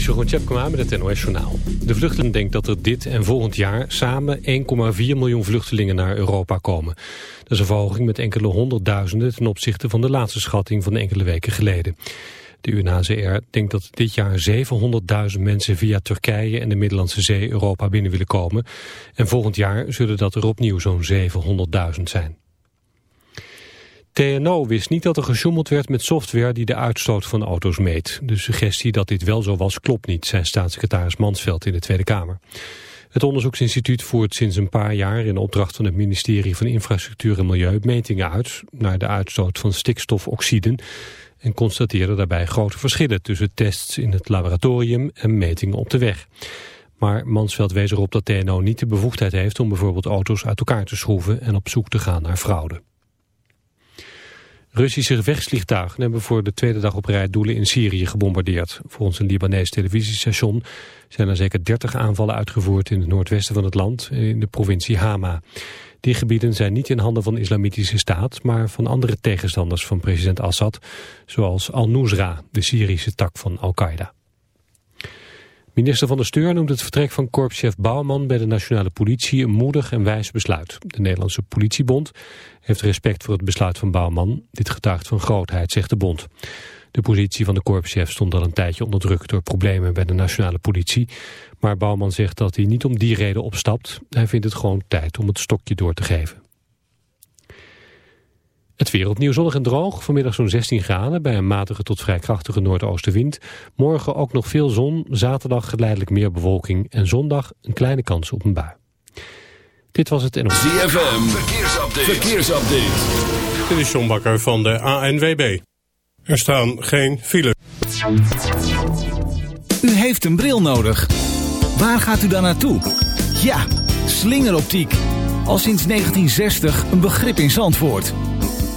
Is Jeroen Tjepkema met het NOS. De vluchteling denkt dat er dit en volgend jaar samen 1,4 miljoen vluchtelingen naar Europa komen. Dat is een verhoging met enkele honderdduizenden ten opzichte van de laatste schatting van enkele weken geleden. De UNHCR denkt dat dit jaar 700.000 mensen via Turkije en de Middellandse Zee Europa binnen willen komen. En volgend jaar zullen dat er opnieuw zo'n 700.000 zijn. TNO wist niet dat er gesjoemeld werd met software die de uitstoot van auto's meet. De suggestie dat dit wel zo was klopt niet, zei staatssecretaris Mansveld in de Tweede Kamer. Het onderzoeksinstituut voert sinds een paar jaar in opdracht van het ministerie van Infrastructuur en Milieu metingen uit naar de uitstoot van stikstofoxiden en constateerde daarbij grote verschillen tussen tests in het laboratorium en metingen op de weg. Maar Mansveld wees erop dat TNO niet de bevoegdheid heeft om bijvoorbeeld auto's uit elkaar te schroeven en op zoek te gaan naar fraude. Russische gevechtsvliegtuigen hebben voor de tweede dag op rij doelen in Syrië gebombardeerd. Volgens een Libanees televisiestation zijn er zeker 30 aanvallen uitgevoerd in het noordwesten van het land, in de provincie Hama. Die gebieden zijn niet in handen van de islamitische staat, maar van andere tegenstanders van president Assad, zoals Al-Nusra, de Syrische tak van Al-Qaeda. Minister van de Steur noemt het vertrek van korpschef Bouwman bij de nationale politie een moedig en wijs besluit. De Nederlandse politiebond heeft respect voor het besluit van Bouwman. Dit getuigt van grootheid, zegt de bond. De positie van de korpschef stond al een tijdje onder druk door problemen bij de nationale politie. Maar Bouwman zegt dat hij niet om die reden opstapt. Hij vindt het gewoon tijd om het stokje door te geven. Het weer opnieuw zonnig en droog. Vanmiddag zo'n 16 graden bij een matige tot vrij krachtige noordoostenwind. Morgen ook nog veel zon. Zaterdag geleidelijk meer bewolking. En zondag een kleine kans op een bui. Dit was het NOS. ZFM. Verkeersupdate. Verkeersupdate. Dit is John Bakker van de ANWB. Er staan geen files. U heeft een bril nodig. Waar gaat u dan naartoe? Ja, slingeroptiek. Al sinds 1960 een begrip in Zandvoort.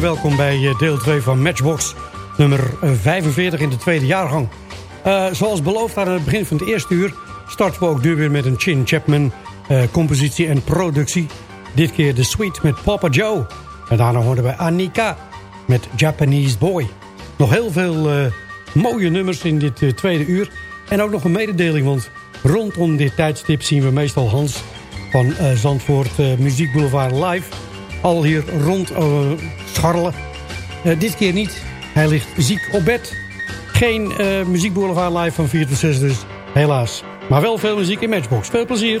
Welkom bij eh, deel 2 van Matchbox nummer eh, 45 in de tweede jaargang. Eh, zoals beloofd aan het begin van het eerste uur starten we ook nu weer met een Chin Chapman eh, compositie en productie. Dit keer de suite met Papa Joe. En daarna hoorden we Annika met Japanese Boy. Nog heel veel eh, mooie nummers in dit eh, tweede uur. En ook nog een mededeling, want rondom dit tijdstip zien we meestal Hans van eh, Zandvoort eh, Muziek Boulevard live al hier rond eh, scharrelen. Eh, dit keer niet. Hij ligt ziek op bed. Geen eh Muziek Boulevard live van 4 tot 6 dus, helaas. Maar wel veel muziek in Matchbox. Veel plezier.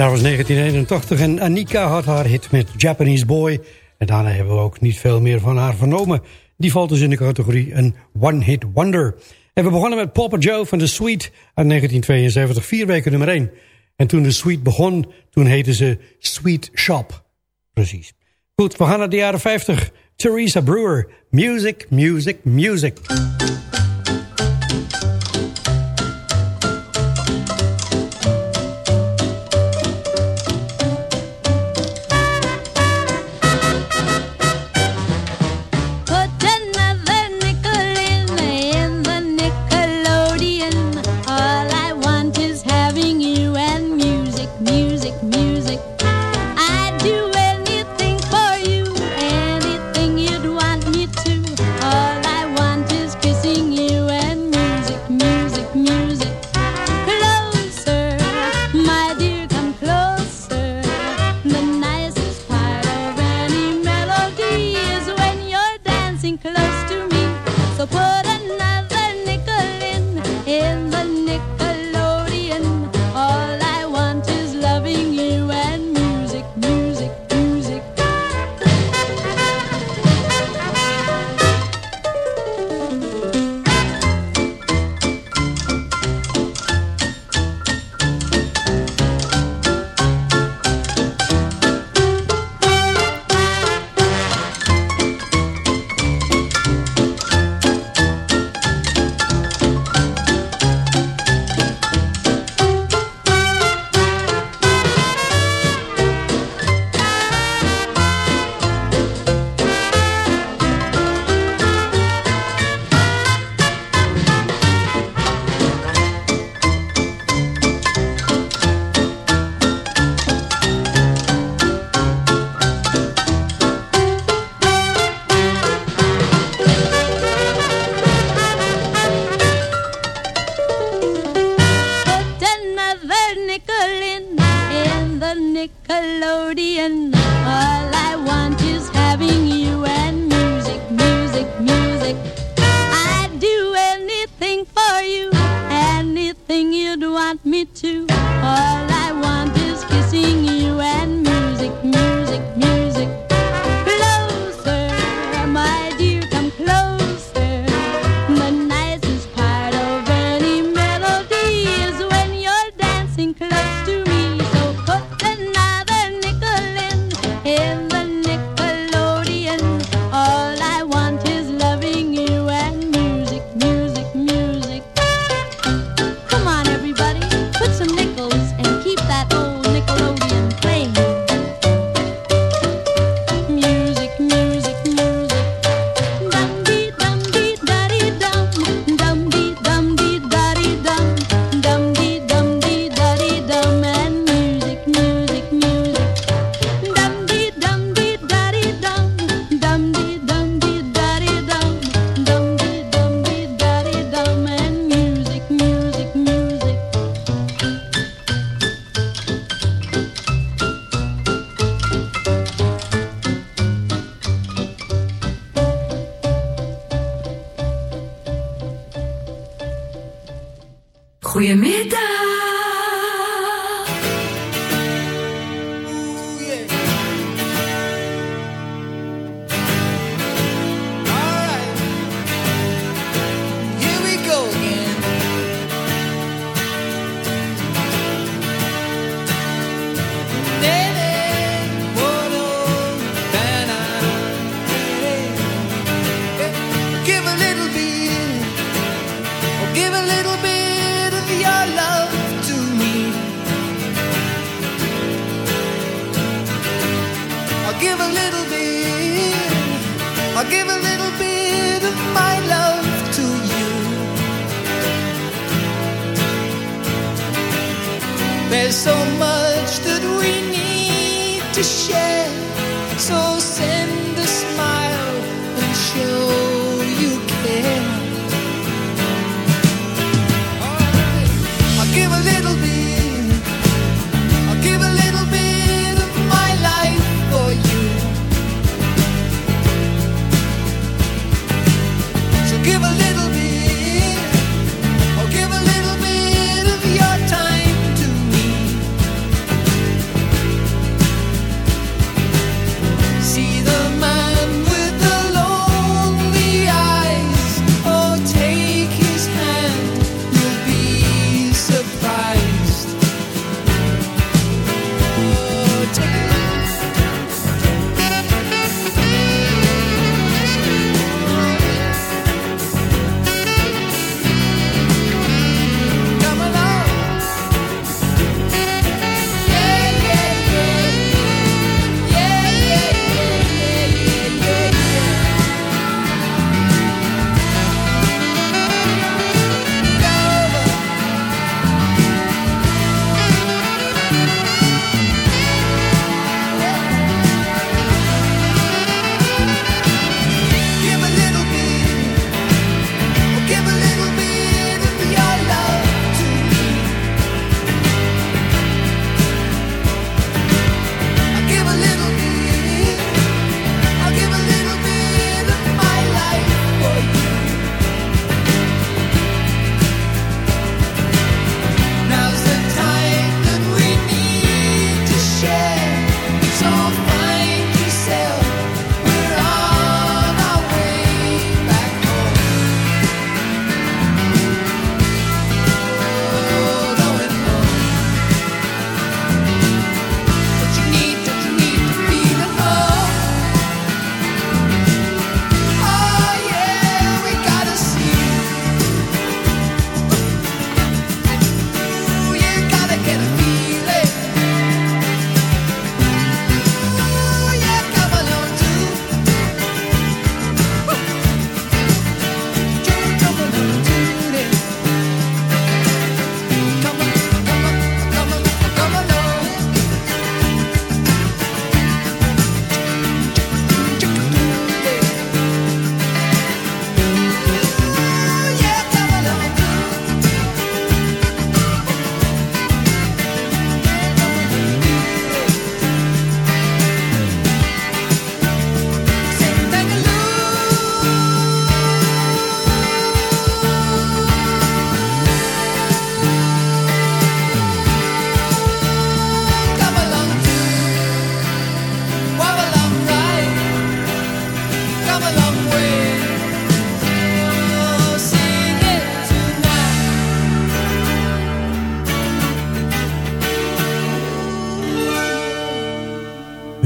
Jaar was 1981 en Anika had haar hit met Japanese Boy. En daarna hebben we ook niet veel meer van haar vernomen. Die valt dus in de categorie een one-hit wonder. En we begonnen met Papa Joe van The Sweet uit 1972, vier weken nummer 1. En toen The Sweet begon, toen heette ze Sweet Shop. Precies. Goed, we gaan naar de jaren 50. Theresa Brewer, Music, Music, Music.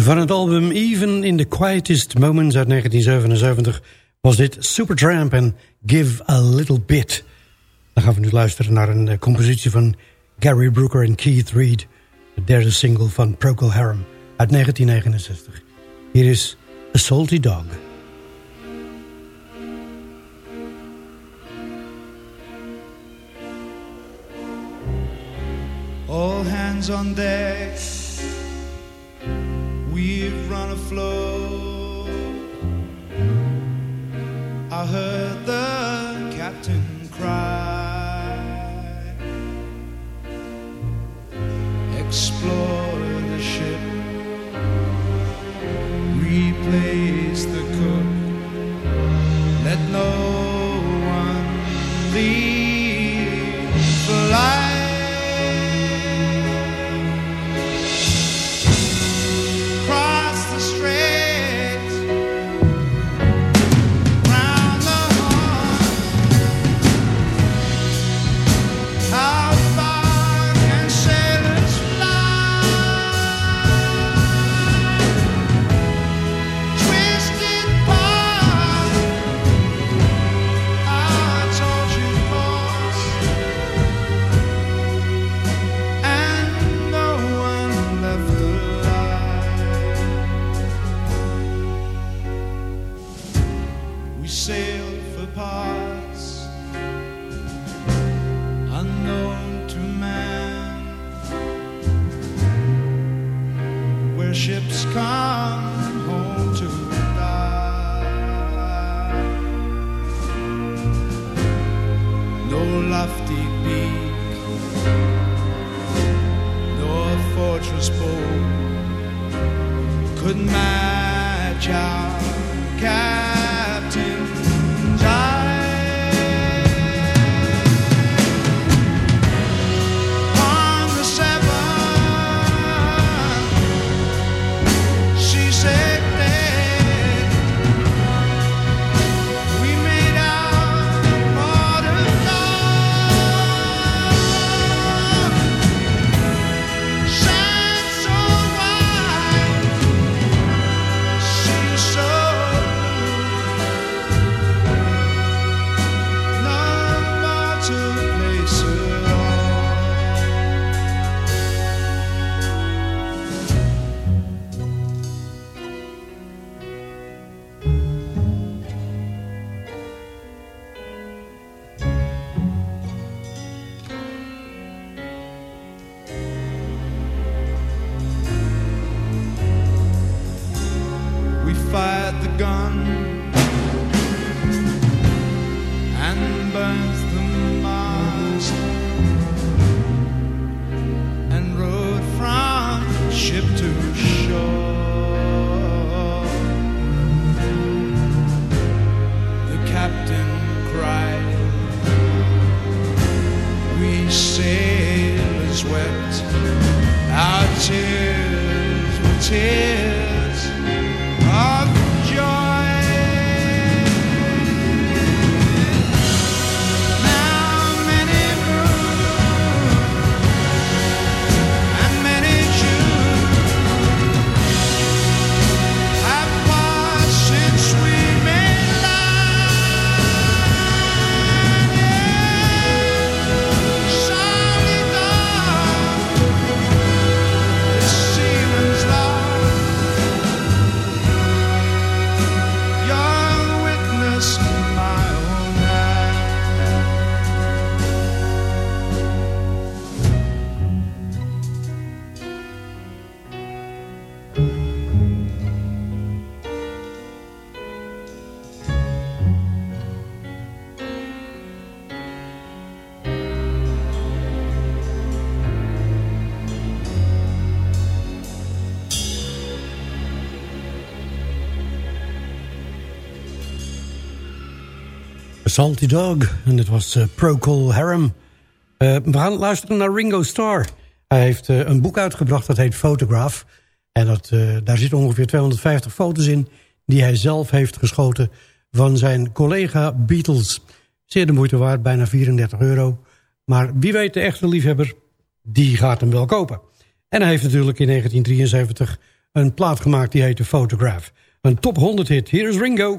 Van het album Even in the Quietest Moments uit 1977 was dit Supertramp en Give a Little Bit. Dan gaan we nu luisteren naar een eh, compositie van Gary Brooker en Keith Reed. De derde single van Procol Harum uit 1969. Hier is A Salty Dog. All hands on deck we've run afloat. I heard the captain cry. Explore the ship, replace the cook, let no one leave Salty Dog. En dit was uh, Procol Harum. Uh, we gaan luisteren naar Ringo Starr. Hij heeft uh, een boek uitgebracht dat heet Photograph. En dat, daar zitten ongeveer 250 foto's in... die hij zelf heeft geschoten van zijn collega Beatles. Zeer de moeite waard, bijna 34 euro. Maar wie weet, de echte liefhebber, die gaat hem wel kopen. En hij heeft natuurlijk in 1973 een plaat gemaakt die heette Photograph. Een top 100 hit. Hier is Ringo.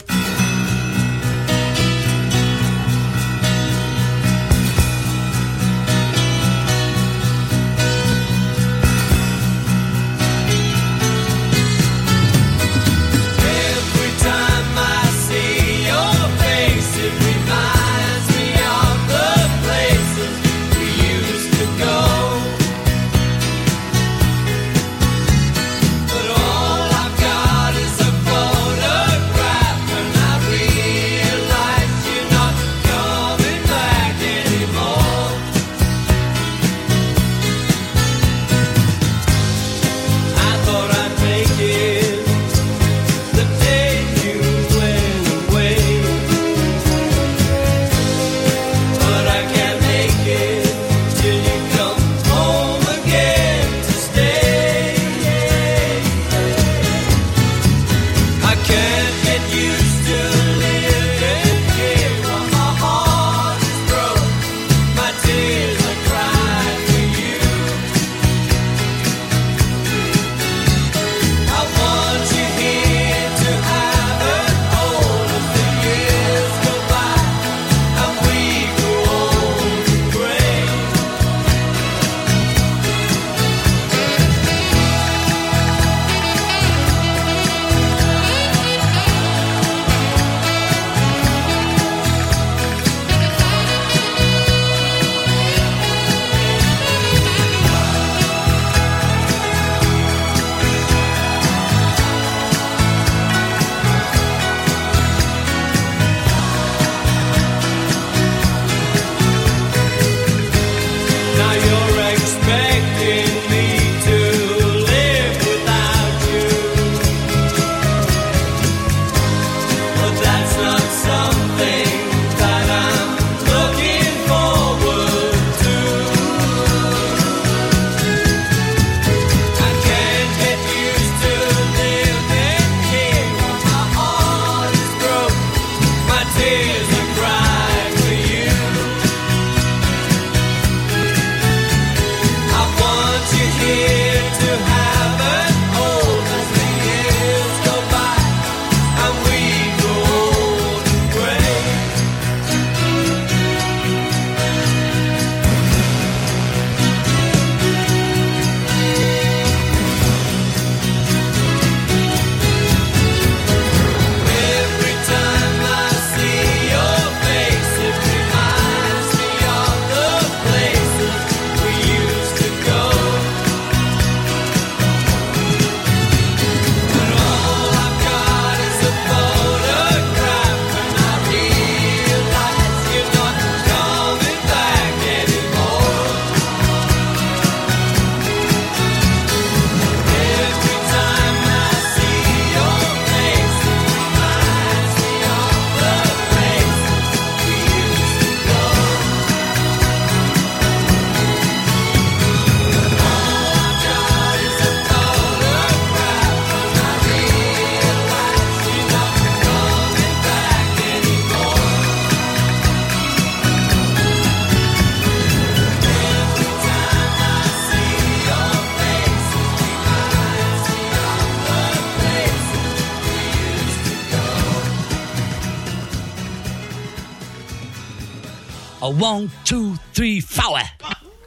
A one, two, three, four. One,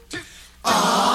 two. Ah.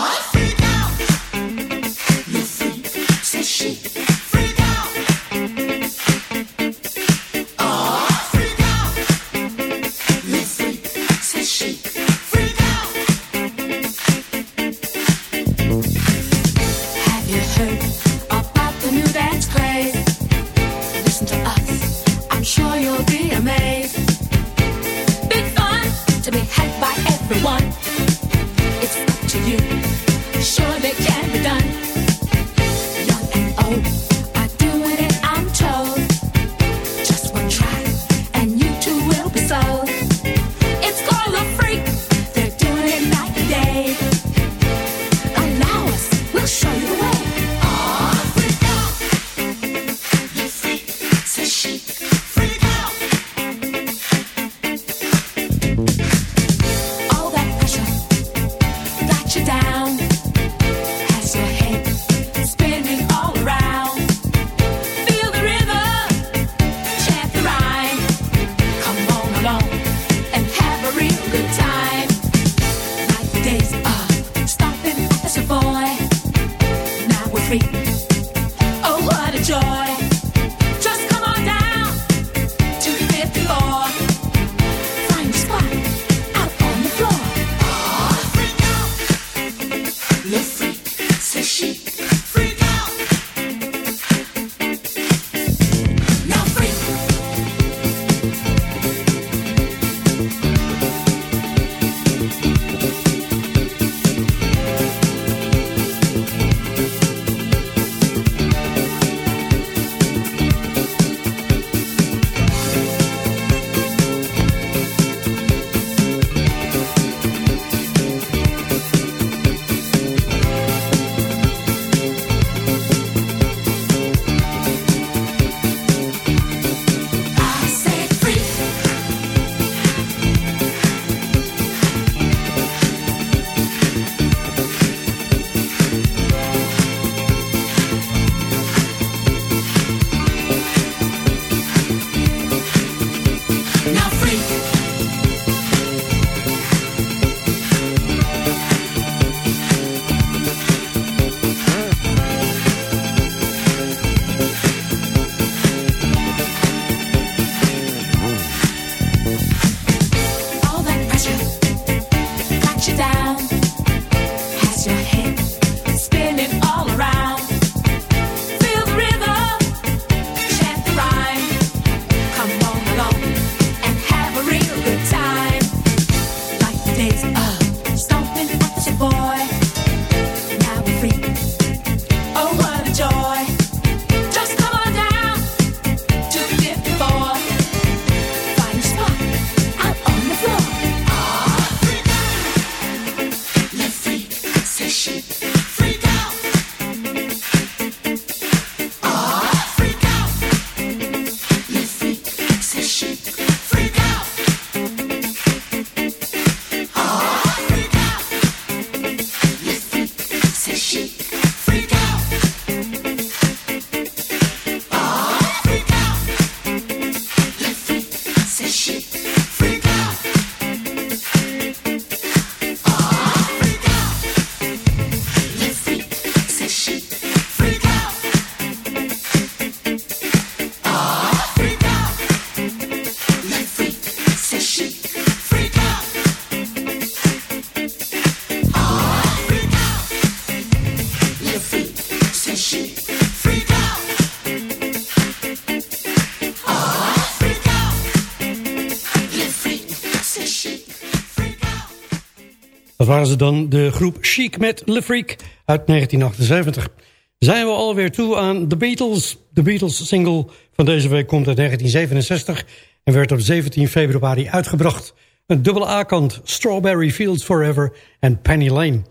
Dat waren ze dan, de groep Chic met Le Freak uit 1978. Zijn we alweer toe aan The Beatles. De Beatles single van deze week komt uit 1967... en werd op 17 februari uitgebracht. Een dubbele A-kant, Strawberry Fields Forever en Penny Lane.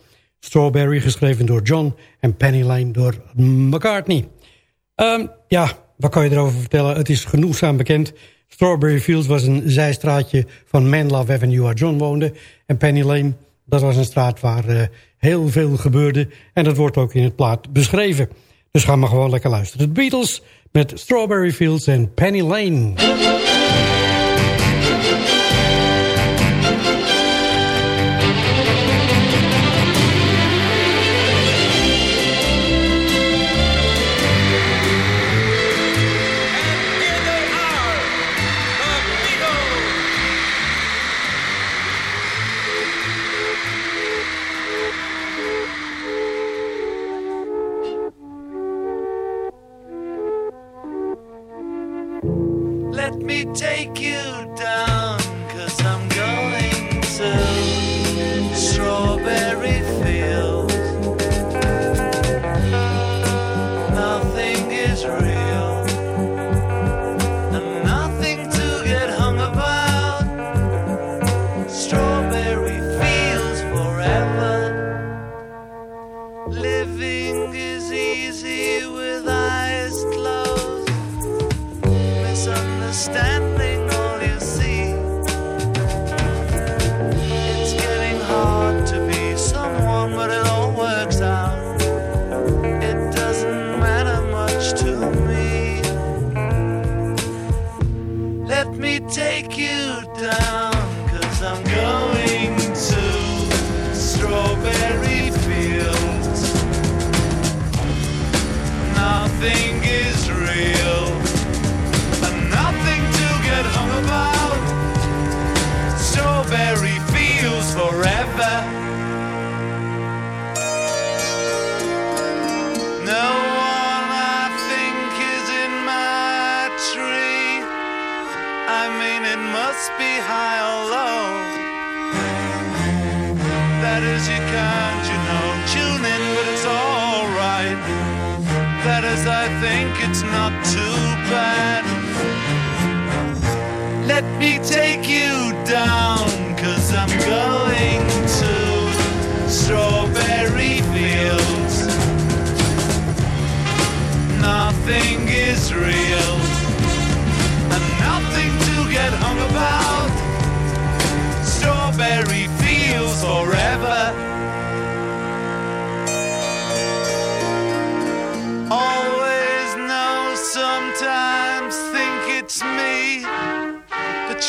Strawberry geschreven door John en Penny Lane door McCartney. Um, ja, wat kan je erover vertellen? Het is genoegzaam bekend. Strawberry Fields was een zijstraatje van Manlove Avenue waar John woonde. En Penny Lane, dat was een straat waar uh, heel veel gebeurde. En dat wordt ook in het plaat beschreven. Dus ga maar gewoon lekker luisteren. De Beatles met Strawberry Fields en Penny Lane. take you down. me take you down, cause I'm gone.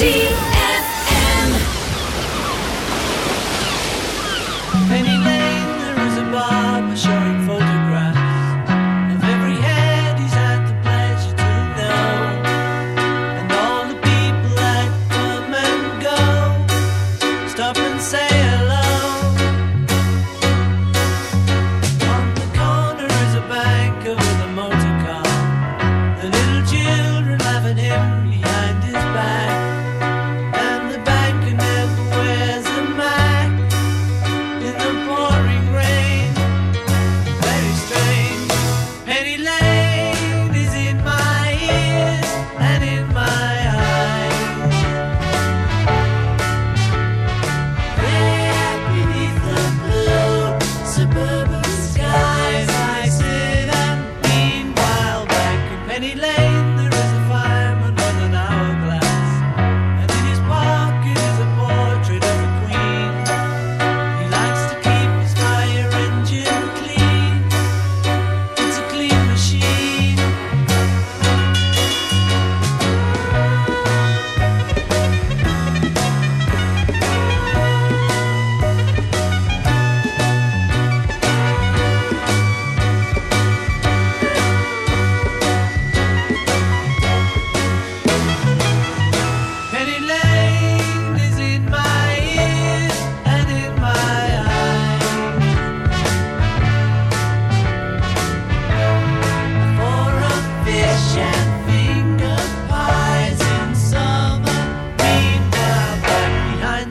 ZFM.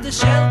the shelter.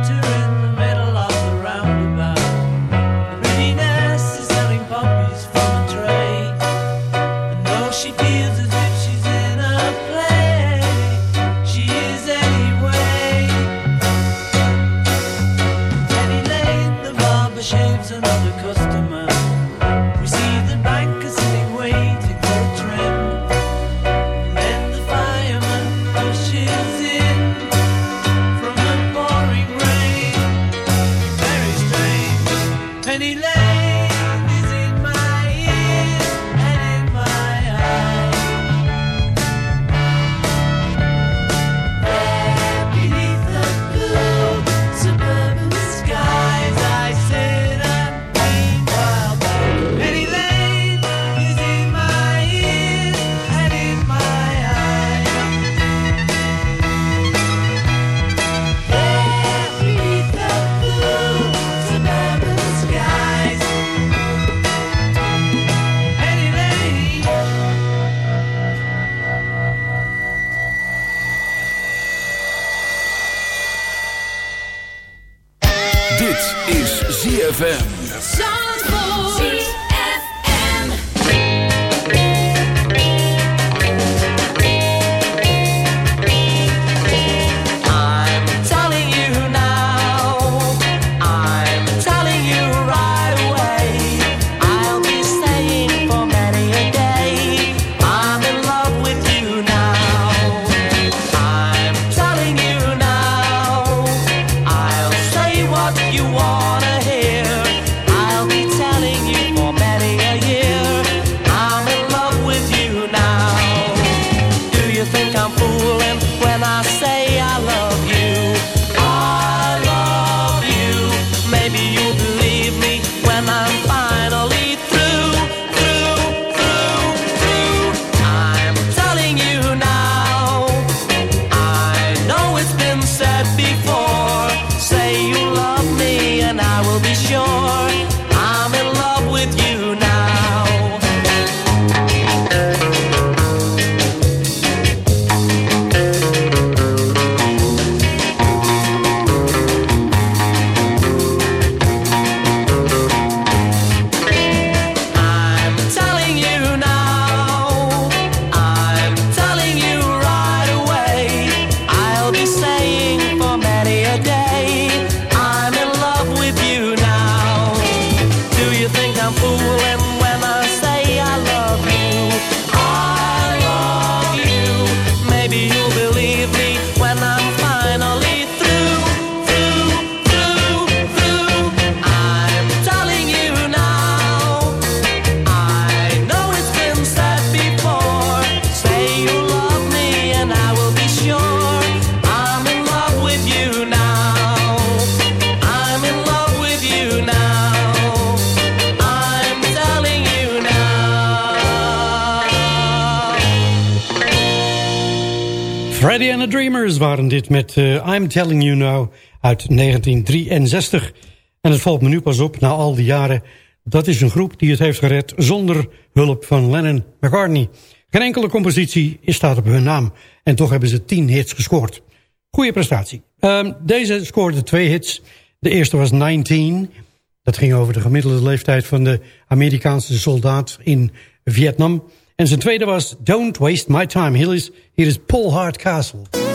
Met uh, I'm Telling You Now uit 1963. En het valt me nu pas op, na al die jaren... dat is een groep die het heeft gered zonder hulp van Lennon McCartney. Geen enkele compositie staat op hun naam. En toch hebben ze 10 hits gescoord. Goeie prestatie. Uh, deze scoorde twee hits. De eerste was 19. Dat ging over de gemiddelde leeftijd van de Amerikaanse soldaat in Vietnam... En zijn tweede was Don't Waste My Time. Hier is, hier is Paul Hardcastle.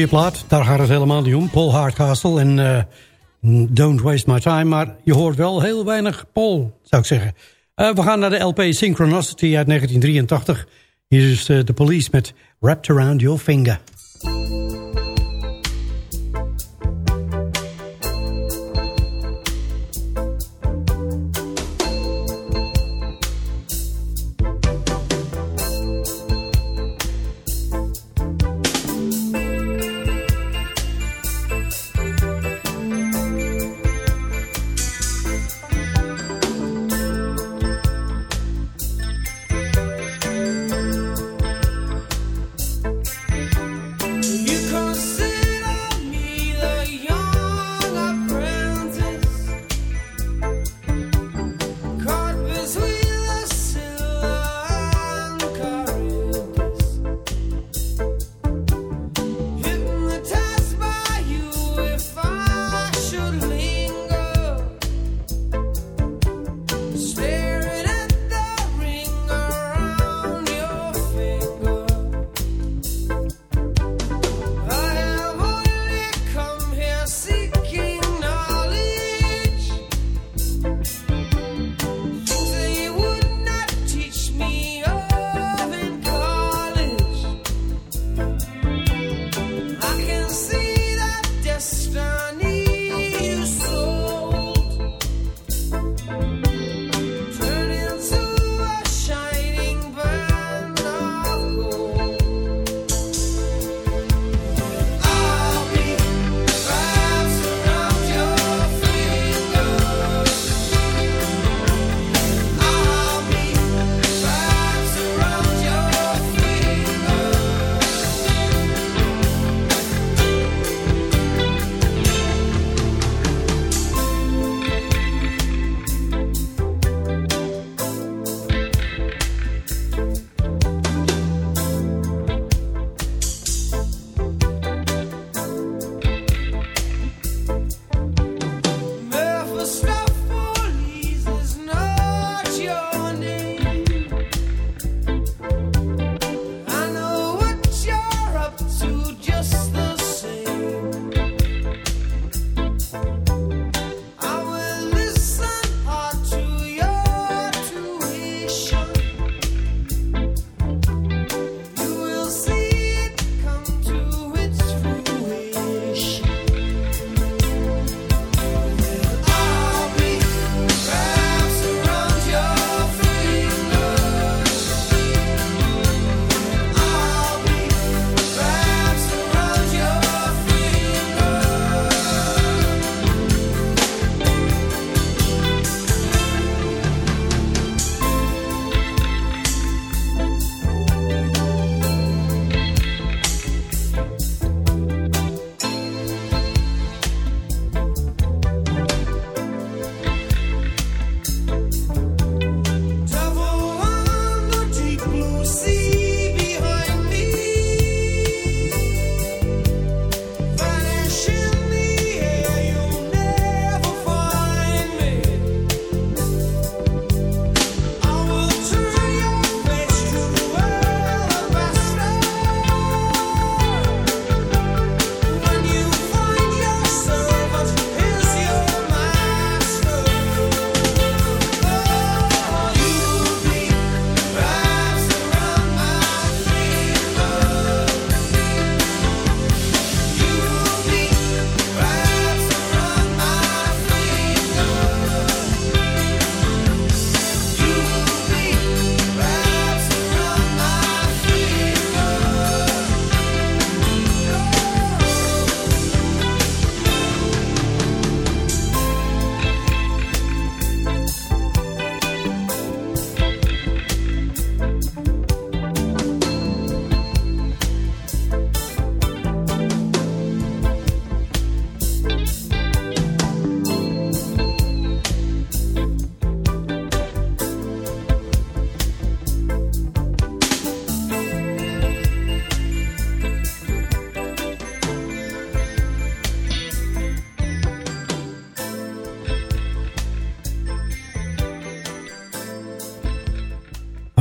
Goeie plaat, daar gaat het helemaal niet om. Paul Hardcastle en uh, Don't Waste My Time. Maar je hoort wel heel weinig Paul, zou ik zeggen. Uh, we gaan naar de LP Synchronicity uit 1983. Hier is de police met Wrapped Around Your Finger.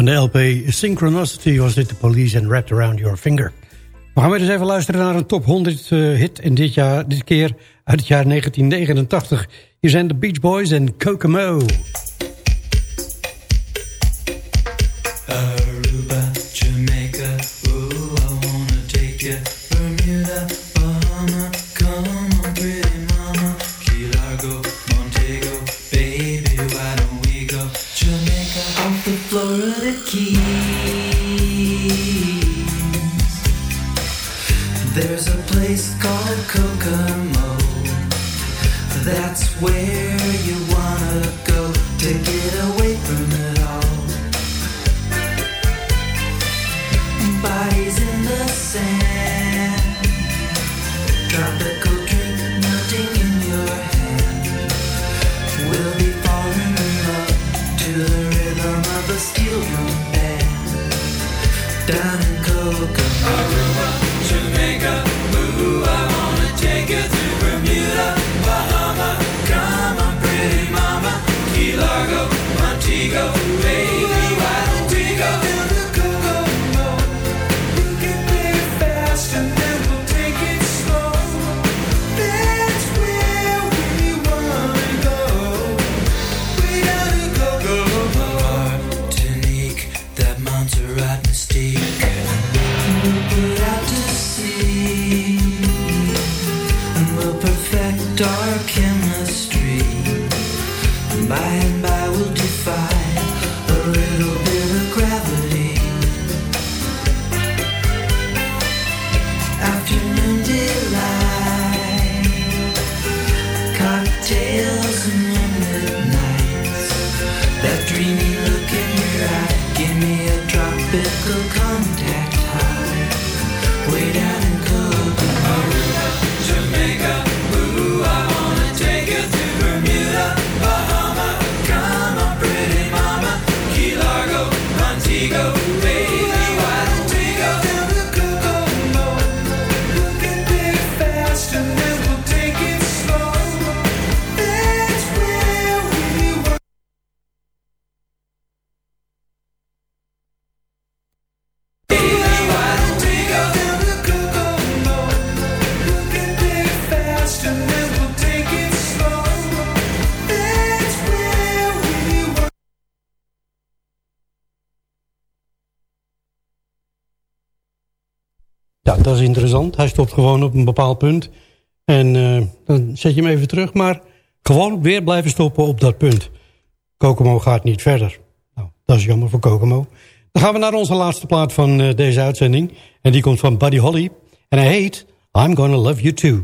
De LP Synchronicity was dit de Police and Wrapped Around Your Finger. We gaan weer eens even luisteren naar een top 100 uh, hit in dit, jaar, dit keer uit het jaar 1989. Hier zijn de Beach Boys en Kokomo. Hij stopt gewoon op een bepaald punt. En eh, dan zet je hem even terug. Maar gewoon weer blijven stoppen op dat punt. Kokomo gaat niet verder. Nou, dat is jammer voor Kokomo. Dan gaan we naar onze laatste plaat van eh, deze uitzending. En die komt van Buddy Holly. En hij heet I'm Gonna Love You Too.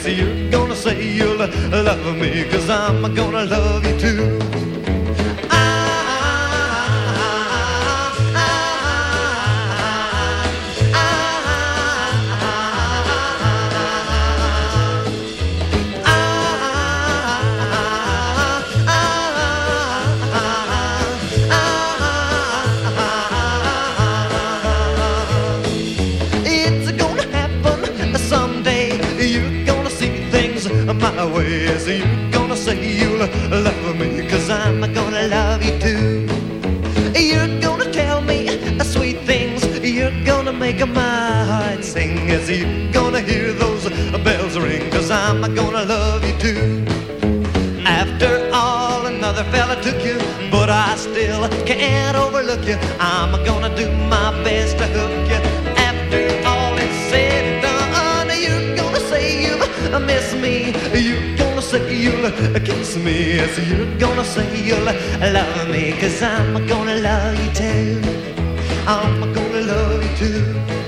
Yes, you're gonna say you'll love me, cause I'm gonna love you too. Gonna hear those bells ring, cause I'm gonna love you too. After all, another fella took you, but I still can't overlook you. I'm gonna do my best to hook you. After all is said and done, you're gonna say you've missed me. You're gonna say you'll kiss me. Yes, you're gonna say you'll love me, cause I'm gonna love you too. I'm gonna love you too.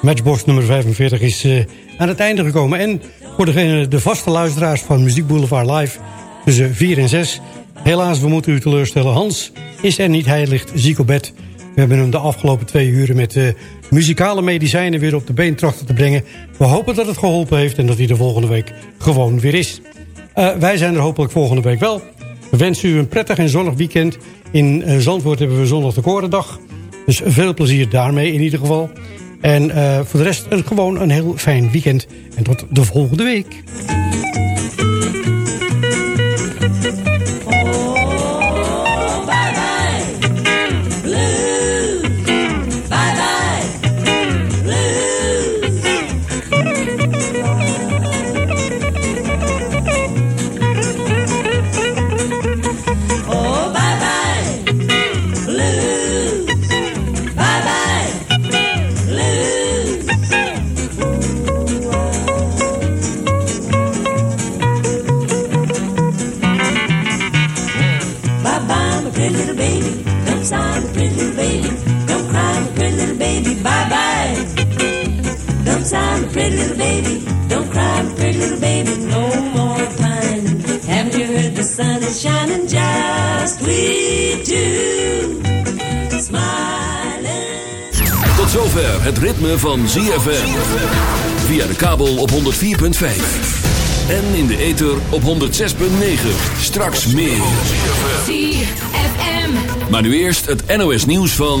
Matchbox nummer 45 is uh, aan het einde gekomen. En voor degene, de vaste luisteraars van Muziek Boulevard Live... tussen 4 en 6. Helaas, we moeten u teleurstellen. Hans is er niet, hij ligt ziek op bed. We hebben hem de afgelopen twee uren met uh, muzikale medicijnen... weer op de been trachten te brengen. We hopen dat het geholpen heeft en dat hij de volgende week gewoon weer is. Uh, wij zijn er hopelijk volgende week wel. We wensen u een prettig en zonnig weekend. In Zandvoort hebben we zondag de Korendag. Dus veel plezier daarmee in ieder geval. En uh, voor de rest gewoon een heel fijn weekend. En tot de volgende week. Baby. Don't cry, pretty little baby, no more pining. Haven't you heard the sun is shining just we two smiling. Tot zover het ritme van ZFM. Via de kabel op 104.5. En in de ether op 106.9. Straks meer. ZFM. Maar nu eerst het NOS nieuws van...